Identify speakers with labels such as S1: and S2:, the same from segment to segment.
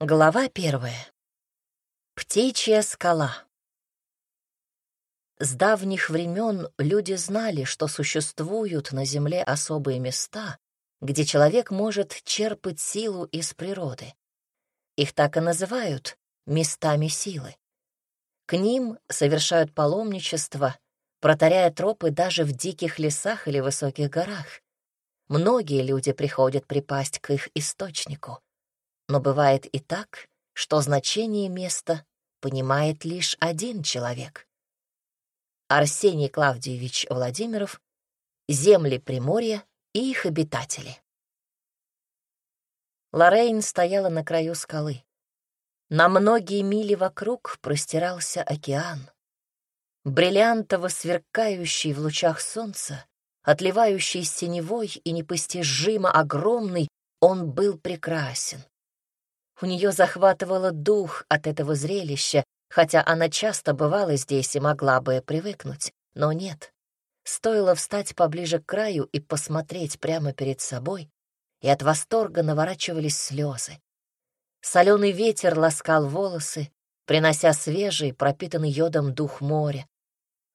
S1: Глава первая. Птичья скала. С давних времен люди знали, что существуют на Земле особые места, где человек может черпать силу из природы. Их так и называют местами силы. К ним совершают паломничество, протаряя тропы даже в диких лесах или высоких горах. Многие люди приходят припасть к их источнику — но бывает и так, что значение места понимает лишь один человек. Арсений Клавдиевич Владимиров, земли Приморья и их обитатели. Лоррейн стояла на краю скалы. На многие мили вокруг простирался океан. Бриллиантово сверкающий в лучах солнца, отливающий синевой и непостижимо огромный, он был прекрасен. У нее захватывало дух от этого зрелища, хотя она часто бывала здесь и могла бы привыкнуть, но нет. Стоило встать поближе к краю и посмотреть прямо перед собой, и от восторга наворачивались слезы. Соленый ветер ласкал волосы, принося свежий, пропитанный йодом дух моря.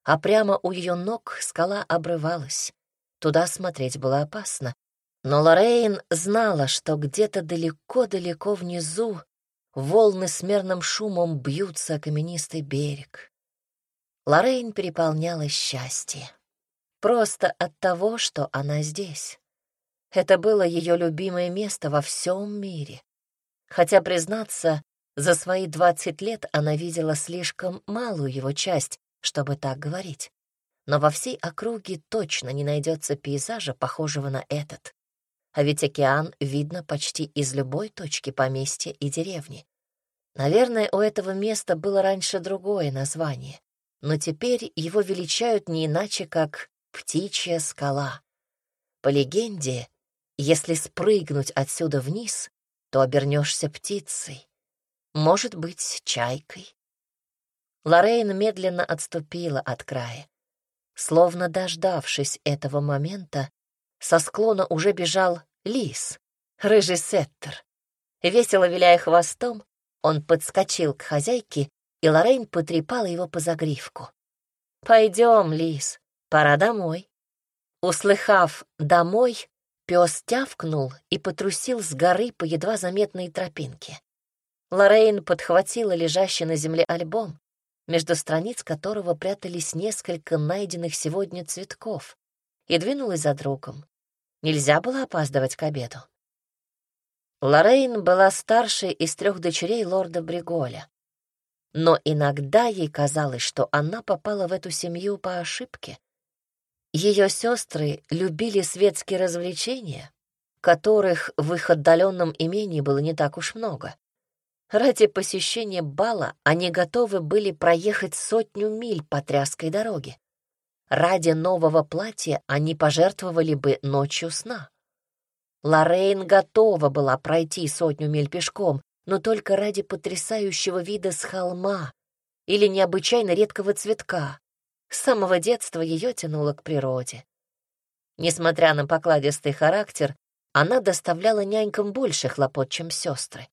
S1: А прямо у ее ног скала обрывалась. Туда смотреть было опасно, но Лоррейн знала, что где-то далеко-далеко внизу волны с мерным шумом бьются о каменистый берег. Лоррейн переполняла счастье. Просто от того, что она здесь. Это было ее любимое место во всем мире. Хотя, признаться, за свои двадцать лет она видела слишком малую его часть, чтобы так говорить. Но во всей округе точно не найдется пейзажа, похожего на этот а ведь океан видно почти из любой точки поместья и деревни. Наверное, у этого места было раньше другое название, но теперь его величают не иначе, как «птичья скала». По легенде, если спрыгнуть отсюда вниз, то обернешься птицей, может быть, чайкой. Лорейн медленно отступила от края. Словно дождавшись этого момента, со склона уже бежал лис, рыжий сеттер. Весело виляя хвостом, он подскочил к хозяйке, и Лорейн потрепала его по загривку. «Пойдем, лис, пора домой». Услыхав «домой», пес тявкнул и потрусил с горы по едва заметной тропинке. Лорейн подхватила лежащий на земле альбом, между страниц которого прятались несколько найденных сегодня цветков, и двинулась за другом. Нельзя было опаздывать к обеду. Лоррейн была старшей из трех дочерей лорда Бриголя. Но иногда ей казалось, что она попала в эту семью по ошибке. Ее сестры любили светские развлечения, которых в их отдаленном имении было не так уж много. Ради посещения бала они готовы были проехать сотню миль по тряской дороге. Ради нового платья они пожертвовали бы ночью сна. Лоррейн готова была пройти сотню миль пешком, но только ради потрясающего вида с холма или необычайно редкого цветка. С самого детства ее тянуло к природе. Несмотря на покладистый характер, она доставляла нянькам больше хлопот, чем сестры.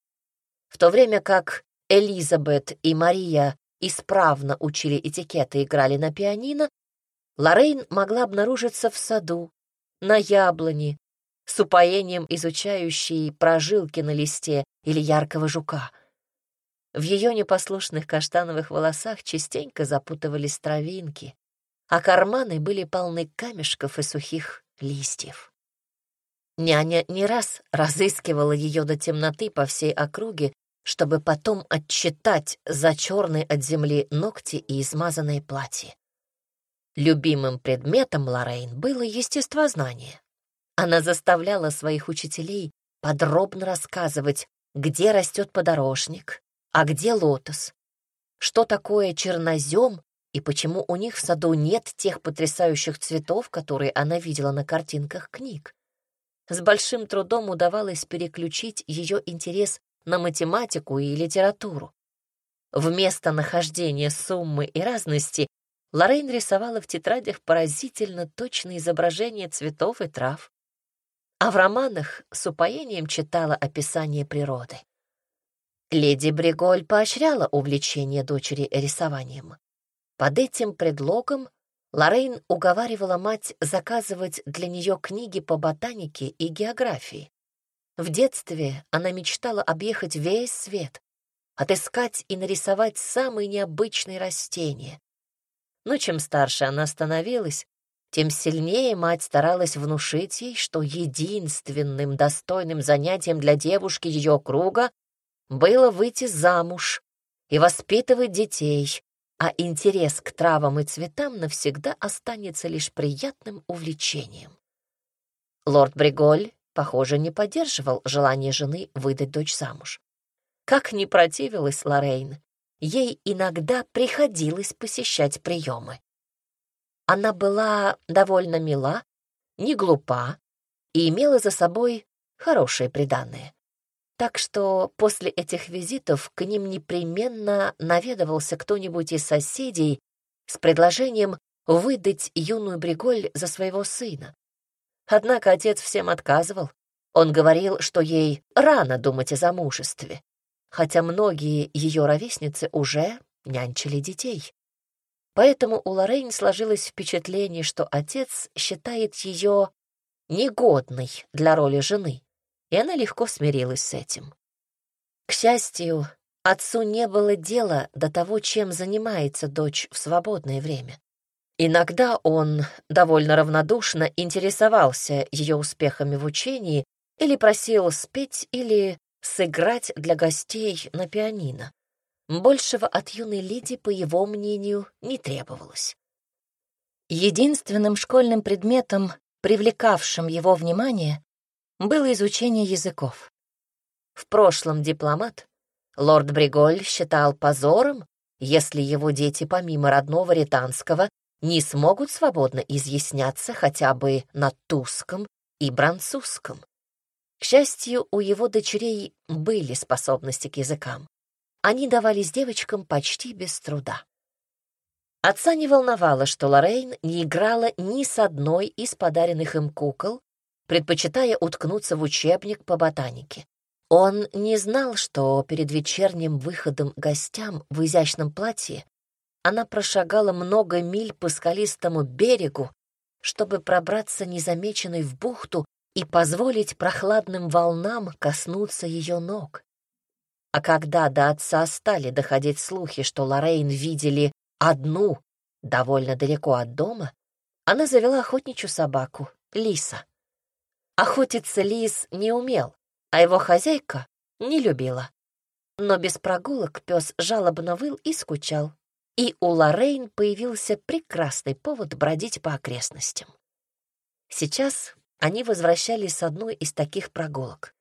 S1: В то время как Элизабет и Мария исправно учили этикет и играли на пианино, Лоррейн могла обнаружиться в саду, на яблоне, с упоением изучающей прожилки на листе или яркого жука. В ее непослушных каштановых волосах частенько запутывались травинки, а карманы были полны камешков и сухих листьев. Няня не раз разыскивала ее до темноты по всей округе, чтобы потом отчитать за черные от земли ногти и измазанное платье. Любимым предметом Лоррейн было естествознание. Она заставляла своих учителей подробно рассказывать, где растет подорожник, а где лотос, что такое чернозем и почему у них в саду нет тех потрясающих цветов, которые она видела на картинках книг. С большим трудом удавалось переключить ее интерес на математику и литературу. Вместо нахождения суммы и разности Лоррейн рисовала в тетрадях поразительно точные изображения цветов и трав, а в романах с упоением читала описание природы. Леди Бриголь поощряла увлечение дочери рисованием. Под этим предлогом Лоррейн уговаривала мать заказывать для нее книги по ботанике и географии. В детстве она мечтала объехать весь свет, отыскать и нарисовать самые необычные растения. Но чем старше она становилась, тем сильнее мать старалась внушить ей, что единственным достойным занятием для девушки ее круга было выйти замуж и воспитывать детей, а интерес к травам и цветам навсегда останется лишь приятным увлечением. Лорд Бриголь, похоже, не поддерживал желание жены выдать дочь замуж. Как ни противилась Лоррейн, ей иногда приходилось посещать приемы. Она была довольно мила, не глупа и имела за собой хорошие приданные. Так что после этих визитов к ним непременно наведывался кто-нибудь из соседей с предложением выдать юную Бриголь за своего сына. Однако отец всем отказывал. Он говорил, что ей рано думать о замужестве, хотя многие ее ровесницы уже нянчили детей. Поэтому у Лоррейн сложилось впечатление, что отец считает ее негодной для роли жены и она легко смирилась с этим. К счастью, отцу не было дела до того, чем занимается дочь в свободное время. Иногда он довольно равнодушно интересовался ее успехами в учении или просил спеть или сыграть для гостей на пианино. Большего от юной леди, по его мнению, не требовалось. Единственным школьным предметом, привлекавшим его внимание, было изучение языков. В прошлом дипломат лорд Бриголь считал позором, если его дети помимо родного ританского не смогут свободно изъясняться хотя бы на туском и бранцузском. К счастью, у его дочерей были способности к языкам. Они давались девочкам почти без труда. Отца не волновало, что Лоррейн не играла ни с одной из подаренных им кукол, предпочитая уткнуться в учебник по ботанике. Он не знал, что перед вечерним выходом гостям в изящном платье она прошагала много миль по скалистому берегу, чтобы пробраться незамеченной в бухту и позволить прохладным волнам коснуться ее ног. А когда до отца стали доходить слухи, что Лоррейн видели одну довольно далеко от дома, она завела охотничью собаку, Лиса. Охотиться лис не умел, а его хозяйка не любила. Но без прогулок пес жалобно выл и скучал, и у Лоррейн появился прекрасный повод бродить по окрестностям. Сейчас они возвращались с одной из таких прогулок.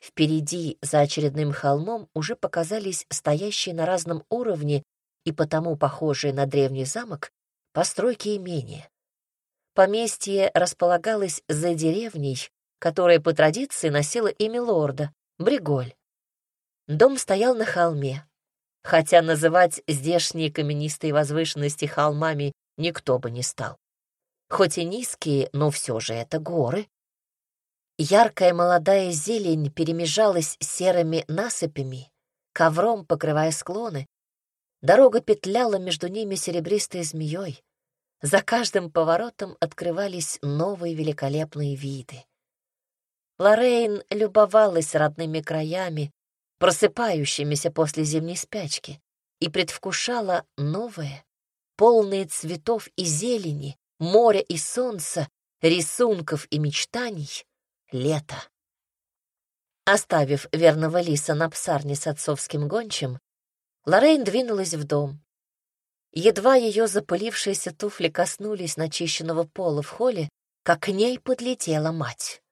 S1: Впереди, за очередным холмом, уже показались стоящие на разном уровне и потому похожие на древний замок постройки имения. Поместье располагалось за деревней, которая по традиции носила имя лорда — Бриголь. Дом стоял на холме, хотя называть здешние каменистые возвышенности холмами никто бы не стал. Хоть и низкие, но все же это горы. Яркая молодая зелень перемежалась серыми насыпями, ковром покрывая склоны. Дорога петляла между ними серебристой змеей. За каждым поворотом открывались новые великолепные виды. Лоррейн любовалась родными краями, просыпающимися после зимней спячки, и предвкушала новое, полное цветов и зелени, моря и солнца, рисунков и мечтаний, лето. Оставив верного лиса на псарне с отцовским гончим, Лоррейн двинулась в дом. Едва ее запылившиеся туфли коснулись начищенного пола в холле, как к ней подлетела мать.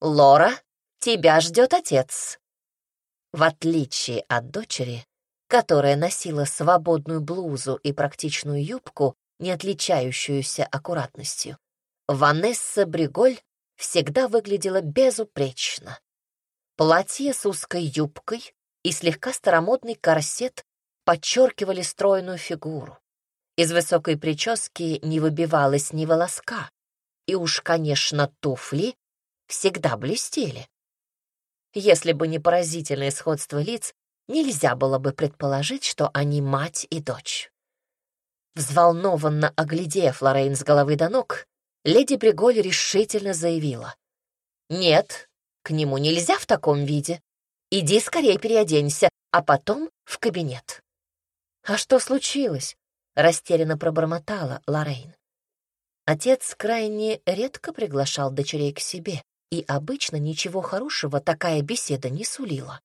S1: «Лора, тебя ждет отец». В отличие от дочери, которая носила свободную блузу и практичную юбку, не отличающуюся аккуратностью, Ванесса Бриголь всегда выглядела безупречно. Платье с узкой юбкой и слегка старомодный корсет подчеркивали стройную фигуру. Из высокой прически не выбивалось ни волоска, и уж, конечно, туфли всегда блестели. Если бы не поразительное сходство лиц, нельзя было бы предположить, что они мать и дочь. Взволнованно оглядев Лоррейн с головы до ног, леди Бриголь решительно заявила. «Нет, к нему нельзя в таком виде. Иди скорее переоденься, а потом в кабинет». «А что случилось?» — растерянно пробормотала Лоррейн. Отец крайне редко приглашал дочерей к себе, и обычно ничего хорошего такая беседа не сулила.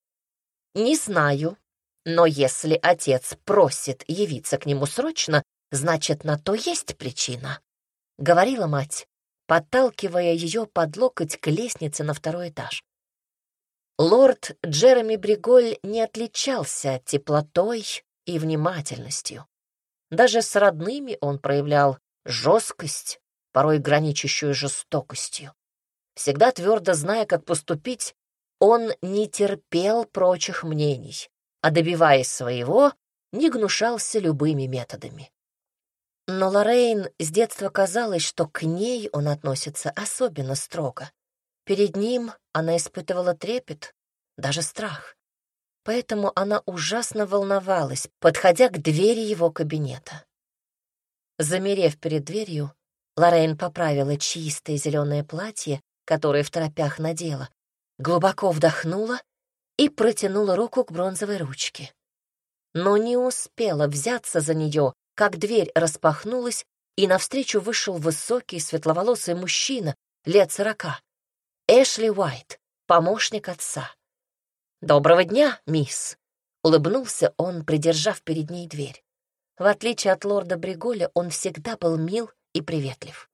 S1: «Не знаю, но если отец просит явиться к нему срочно, значит, на то есть причина», — говорила мать, подталкивая ее под локоть к лестнице на второй этаж. Лорд Джереми Бриголь не отличался теплотой и внимательностью. Даже с родными он проявлял жесткость, порой граничащую жестокостью. Всегда твердо зная, как поступить, он не терпел прочих мнений, а добиваясь своего, не гнушался любыми методами. Но Лоррейн с детства казалось, что к ней он относится особенно строго. Перед ним она испытывала трепет, даже страх. Поэтому она ужасно волновалась, подходя к двери его кабинета. Замерев перед дверью, Лоррейн поправила чистое зеленое платье, которое в торопях надела, глубоко вдохнула и протянула руку к бронзовой ручке. Но не успела взяться за нее, как дверь распахнулась, и навстречу вышел высокий светловолосый мужчина лет сорока. Эшли Уайт, помощник отца. «Доброго дня, мисс!» — улыбнулся он, придержав перед ней дверь. В отличие от лорда Бриголя, он всегда был мил и приветлив.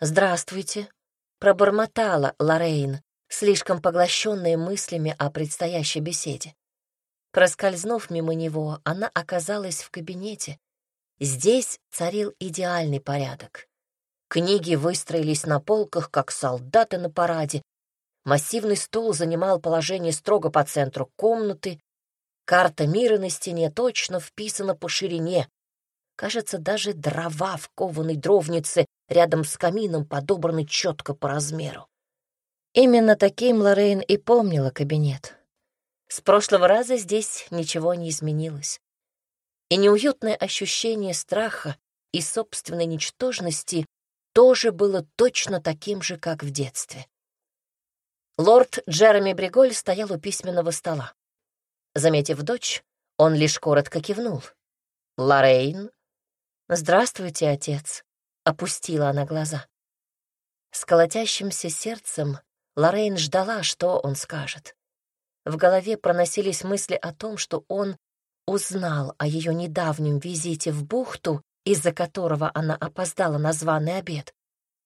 S1: «Здравствуйте!» — пробормотала Лоррейн, слишком поглощенная мыслями о предстоящей беседе. Проскользнув мимо него, она оказалась в кабинете. Здесь царил идеальный порядок. Книги выстроились на полках, как солдаты на параде. Массивный стол занимал положение строго по центру комнаты. Карта мира на стене точно вписана по ширине. Кажется, даже дрова в кованой дровнице рядом с камином подобраны четко по размеру. Именно таким Лоррейн и помнила кабинет. С прошлого раза здесь ничего не изменилось. И неуютное ощущение страха и собственной ничтожности тоже было точно таким же, как в детстве. Лорд Джереми Бриголь стоял у письменного стола. Заметив дочь, он лишь коротко кивнул. «Лоррейн?» «Здравствуйте, отец», — опустила она глаза. С колотящимся сердцем Лоррейн ждала, что он скажет. В голове проносились мысли о том, что он узнал о ее недавнем визите в бухту, из-за которого она опоздала на званый обед,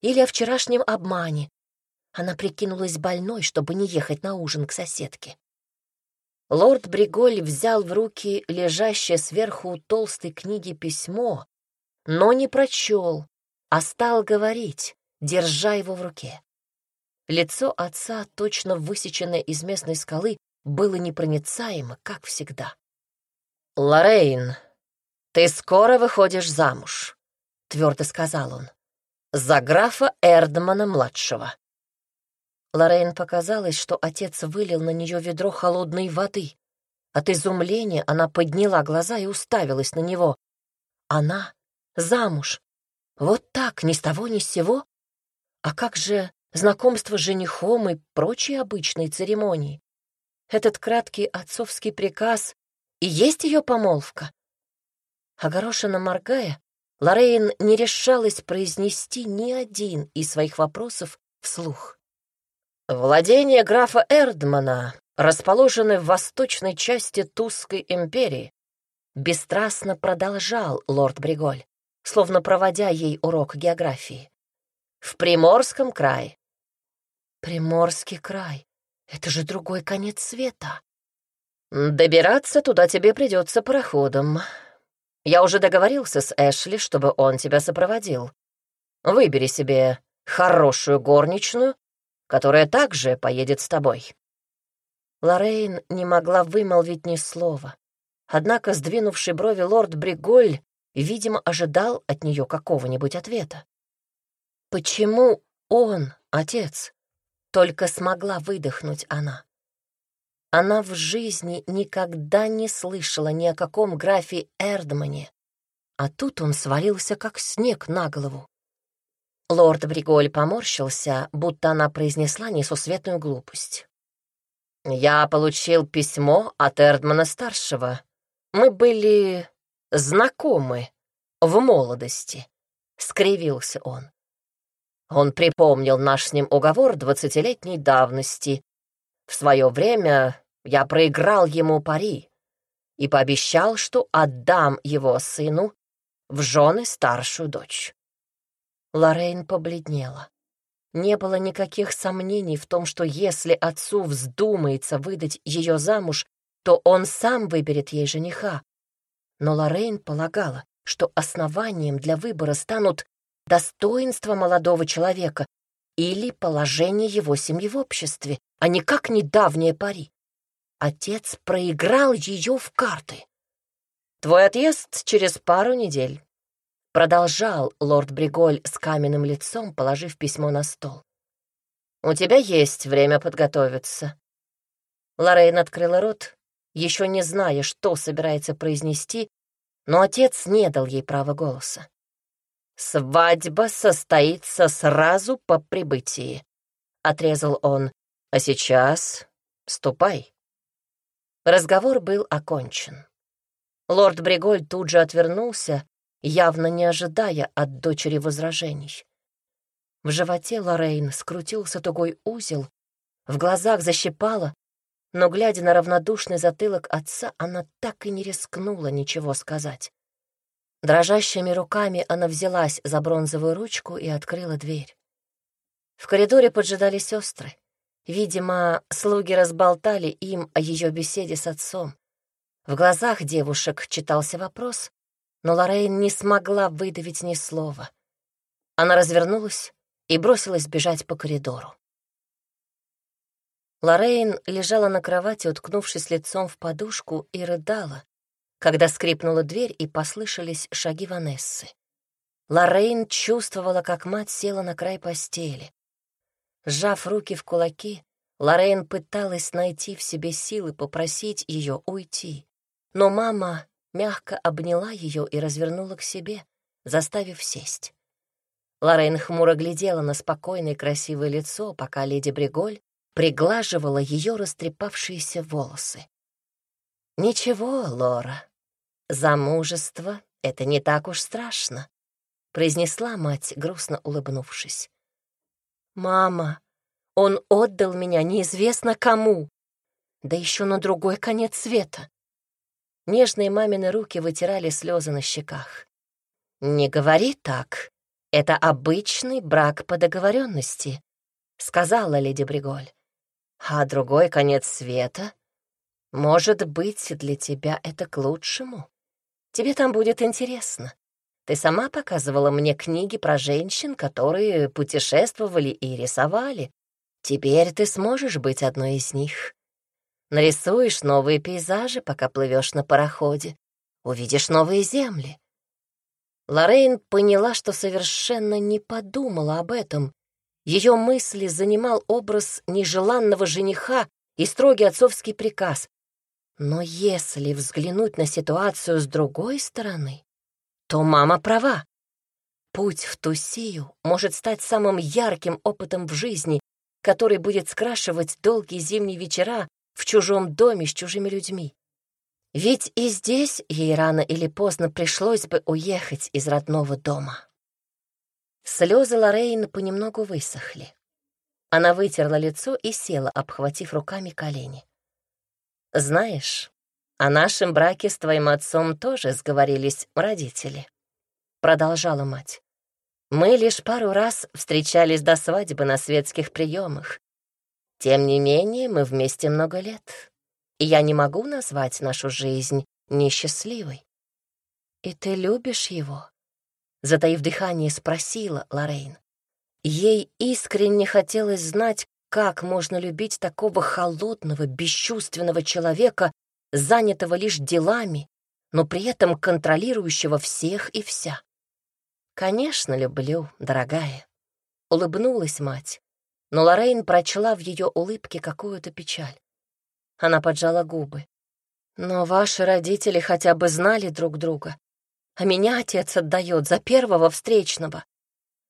S1: или о вчерашнем обмане. Она прикинулась больной, чтобы не ехать на ужин к соседке. Лорд Бриголь взял в руки лежащее сверху толстой книги письмо, но не прочел, а стал говорить, держа его в руке. Лицо отца, точно высеченное из местной скалы, было непроницаемо, как всегда. «Лоррейн, ты скоро выходишь замуж», — твердо сказал он, — «за графа Эрдмана-младшего». Лоррейн показалось, что отец вылил на нее ведро холодной воды. От изумления она подняла глаза и уставилась на него. Она замуж. Вот так, ни с того ни с сего. А как же знакомство с женихом и прочие обычные церемонии? Этот краткий отцовский приказ и есть ее помолвка. Огорошенно моргая, Лоррейн не решалась произнести ни один из своих вопросов вслух. Владения графа Эрдмана расположены в восточной части Тузской империи. Бесстрастно продолжал лорд Бриголь, словно проводя ей урок географии. В Приморском крае. Приморский край. Это же другой конец света. Добираться туда тебе придется пароходом. Я уже договорился с Эшли, чтобы он тебя сопроводил. Выбери себе хорошую горничную, которая также поедет с тобой. Лоррейн не могла вымолвить ни слова. Однако сдвинувший брови лорд Бриголь, видимо, ожидал от нее какого-нибудь ответа. «Почему он, отец?» — только смогла выдохнуть она. Она в жизни никогда не слышала ни о каком графе Эрдмане, а тут он свалился как снег на голову. Лорд Бриголь поморщился, будто она произнесла несусветную глупость. «Я получил письмо от Эрдмана-старшего. Мы были знакомы в молодости», — скривился он. Он припомнил наш с ним уговор двадцатилетней давности. В свое время я проиграл ему пари и пообещал, что отдам его сыну в жены старшую дочь. Лоррейн побледнела. Не было никаких сомнений в том, что если отцу вздумается выдать ее замуж, то он сам выберет ей жениха. Но Лоррейн полагала, что основанием для выбора станут достоинство молодого человека или положение его семьи в обществе, а не как недавние пари. Отец проиграл ее в карты. «Твой отъезд через пару недель», — продолжал лорд Бриголь с каменным лицом, положив письмо на стол. «У тебя есть время подготовиться». Лоррейн открыла рот, еще не зная, что собирается произнести, но отец не дал ей права голоса. «Свадьба состоится сразу по прибытии», — отрезал он. «А сейчас ступай». Разговор был окончен. Лорд Бриголь тут же отвернулся, явно не ожидая от дочери возражений. В животе Лоррейн скрутился тугой узел, в глазах защипало, но, глядя на равнодушный затылок отца, она так и не рискнула ничего сказать. Дрожащими руками она взялась за бронзовую ручку и открыла дверь. В коридоре поджидали сестры. Видимо, слуги разболтали им о ее беседе с отцом. В глазах девушек читался вопрос, но Лоррейн не смогла выдавить ни слова. Она развернулась и бросилась бежать по коридору. Лоррейн лежала на кровати, уткнувшись лицом в подушку, и рыдала, когда скрипнула дверь и послышались шаги Ванессы. Лоррейн чувствовала, как мать села на край постели. Сжав руки в кулаки, Лоррейн пыталась найти в себе силы попросить ее уйти. Но мама мягко обняла ее и развернула к себе, заставив сесть. Лоррейн хмуро глядела на спокойное красивое лицо, пока леди Бриголь приглаживала ее растрепавшиеся волосы. «Ничего, Лора, замужество — это не так уж страшно», — произнесла мать, грустно улыбнувшись. «Мама, он отдал меня неизвестно кому, да еще на другой конец света». Нежные мамины руки вытирали слезы на щеках. «Не говори так. Это обычный брак по договоренности», — сказала леди Бриголь. «А другой конец света может быть, для тебя это к лучшему. Тебе там будет интересно. Ты сама показывала мне книги про женщин, которые путешествовали и рисовали. Теперь ты сможешь быть одной из них. Нарисуешь новые пейзажи, пока плывешь на пароходе. Увидишь новые земли. Лоррейн поняла, что совершенно не подумала об этом. Ее мысли занимал образ нежеланного жениха и строгий отцовский приказ но если взглянуть на ситуацию с другой стороны, то мама права. Путь в Тусию может стать самым ярким опытом в жизни, который будет скрашивать долгие зимние вечера в чужом доме с чужими людьми. Ведь и здесь ей рано или поздно пришлось бы уехать из родного дома. Слезы Лоррейн понемногу высохли. Она вытерла лицо и села, обхватив руками колени. «Знаешь, о нашем браке с твоим отцом тоже сговорились родители», — продолжала мать. «Мы лишь пару раз встречались до свадьбы на светских приемах. Тем не менее, мы вместе много лет, и я не могу назвать нашу жизнь несчастливой». «И ты любишь его?» — затаив дыхание, спросила Лоррейн. Ей искренне хотелось знать, как можно любить такого холодного, бесчувственного человека, занятого лишь делами, но при этом контролирующего всех и вся? «Конечно, люблю, дорогая», — улыбнулась мать, но Лоррейн прочла в ее улыбке какую-то печаль. Она поджала губы. Но ваши родители хотя бы знали друг друга. А меня отец отдает за первого встречного.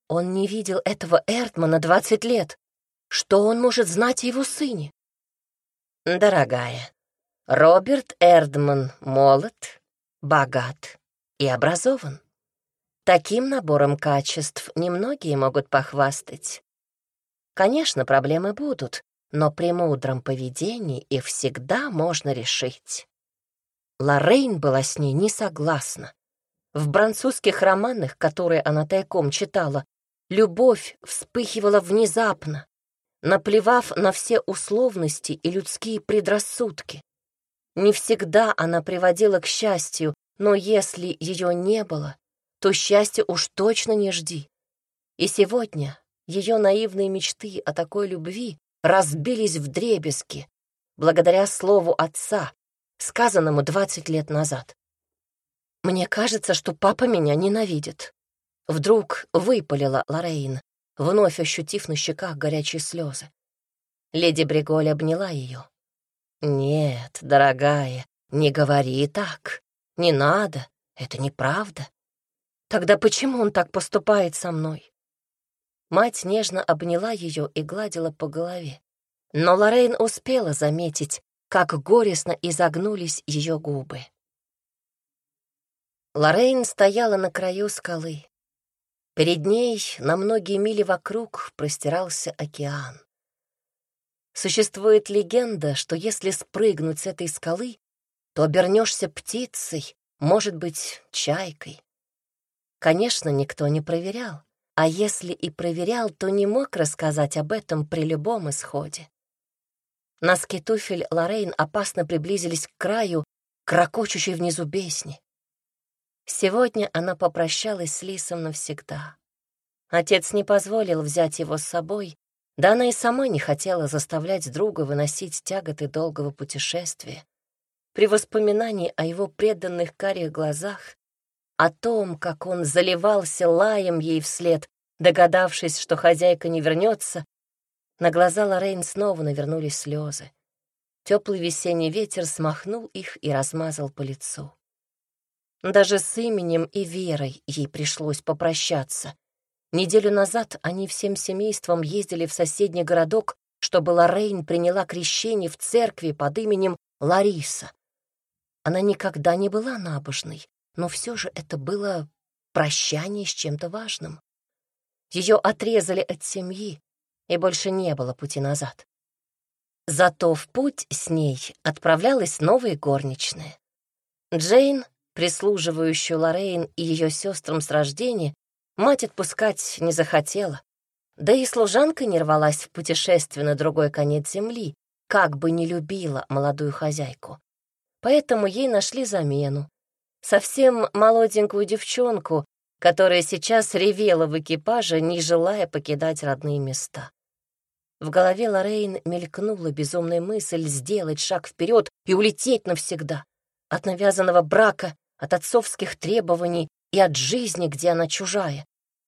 S1: Он не видел этого Эртмана двадцать лет. Что он может знать о его сыне? Дорогая, Роберт Эрдман молод, богат и образован. Таким набором качеств немногие могут похвастать. Конечно, проблемы будут, но при мудром поведении их всегда можно решить. Лоррейн была с ней не согласна. В французских романах, которые она тайком читала, любовь вспыхивала внезапно, наплевав на все условности и людские предрассудки. Не всегда она приводила к счастью, но если ее не было, то счастья уж точно не жди. И сегодня ее наивные мечты о такой любви разбились в дребезги благодаря слову отца, сказанному двадцать лет назад. «Мне кажется, что папа меня ненавидит». Вдруг выпалила Лорейн, вновь ощутив на щеках горячие слезы. Леди Бриголь обняла ее. «Нет, дорогая, не говори так. Не надо, это неправда. Тогда почему он так поступает со мной?» Мать нежно обняла ее и гладила по голове. Но Лорейн успела заметить, как горестно изогнулись ее губы. Лорейн стояла на краю скалы. Перед ней на многие мили вокруг простирался океан. Существует легенда, что если спрыгнуть с этой скалы, то обернешься птицей, может быть, чайкой. Конечно, никто не проверял, а если и проверял, то не мог рассказать об этом при любом исходе. Носки туфель Лорейн опасно приблизились к краю, крокочущей внизу бесни. Сегодня она попрощалась с Лисом навсегда. Отец не позволил взять его с собой, да она и сама не хотела заставлять друга выносить тяготы долгого путешествия. При воспоминании о его преданных карих глазах, о том, как он заливался лаем ей вслед, догадавшись, что хозяйка не вернется, на глаза Лоррейн снова навернулись слезы. Теплый весенний ветер смахнул их и размазал по лицу. Даже с именем и верой ей пришлось попрощаться. Неделю назад они всем семейством ездили в соседний городок, чтобы Лоррейн приняла крещение в церкви под именем Лариса. Она никогда не была набожной, но все же это было прощание с чем-то важным. Ее отрезали от семьи, и больше не было пути назад. Зато в путь с ней отправлялась новая горничная. Джейн, прислуживающую Лоррейн и ее сестрам с рождения, мать отпускать не захотела. Да и служанка не рвалась в путешествие на другой конец земли, как бы не любила молодую хозяйку. Поэтому ей нашли замену. Совсем молоденькую девчонку, которая сейчас ревела в экипаже, не желая покидать родные места. В голове Лоррейн мелькнула безумная мысль сделать шаг вперед и улететь навсегда. От навязанного брака, от отцовских требований и от жизни, где она чужая.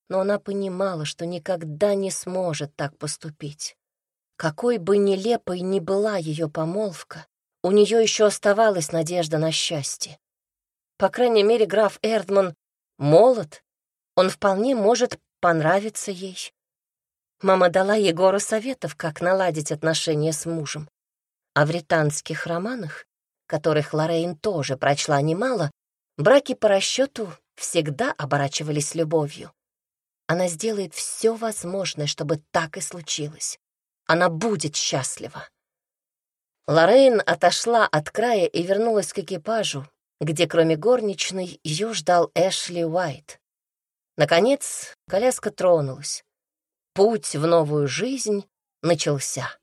S1: Но она понимала, что никогда не сможет так поступить. Какой бы нелепой ни была ее помолвка, у нее еще оставалась надежда на счастье. По крайней мере, граф Эрдман молод, он вполне может понравиться ей. Мама дала Егору советов, как наладить отношения с мужем. А в ританских романах, которых Лорейн тоже прочла немало, браки по расчету всегда оборачивались любовью. Она сделает все возможное, чтобы так и случилось. Она будет счастлива. Лорейн отошла от края и вернулась к экипажу, где кроме горничной ее ждал Эшли Уайт. Наконец, коляска тронулась. Путь в новую жизнь начался.